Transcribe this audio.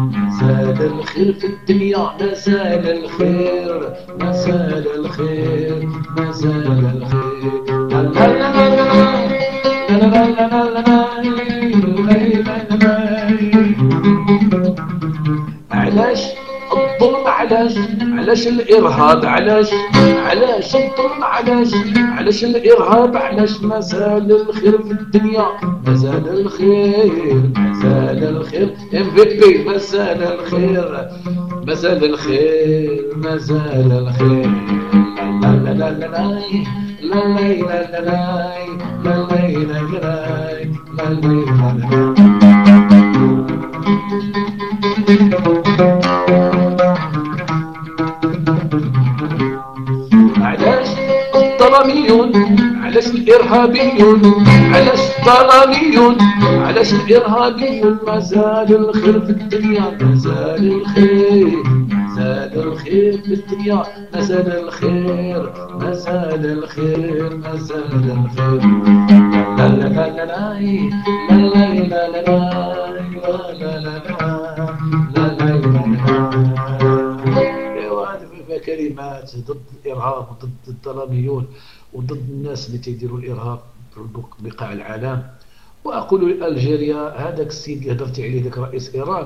مسال الخير في الدنيا مسال الخير مسال الخير مسال الخير لا لا لا لا لا لا لا لا الظلم علاش علاش الارهاب علاش علاش الظلم علاش علاش الارهاب علاش مازال الخير في الدنيا مازال الخير مازال الخير ام في بي مازال الخير مازال الخير مازال الخير لا لا لا لا لا لا لا لا لا لا لا لا لا لا ظلمي علست إرهابي علست ظلمي علست إرهابي ما زال الخير في الدنيا ما زال الخير زاد الخير في الدنيا ما زال الخير ما زال الخير ما زال الخير لا لا لا لا كلمات ضد الإرهاب وضد الظلاميون وضد الناس اللي تيديروا الإرهاب في بقاع العالم. وأقول لألجيريا هذاك السيد اللي هضرتي عليه ذاك رئيس إيران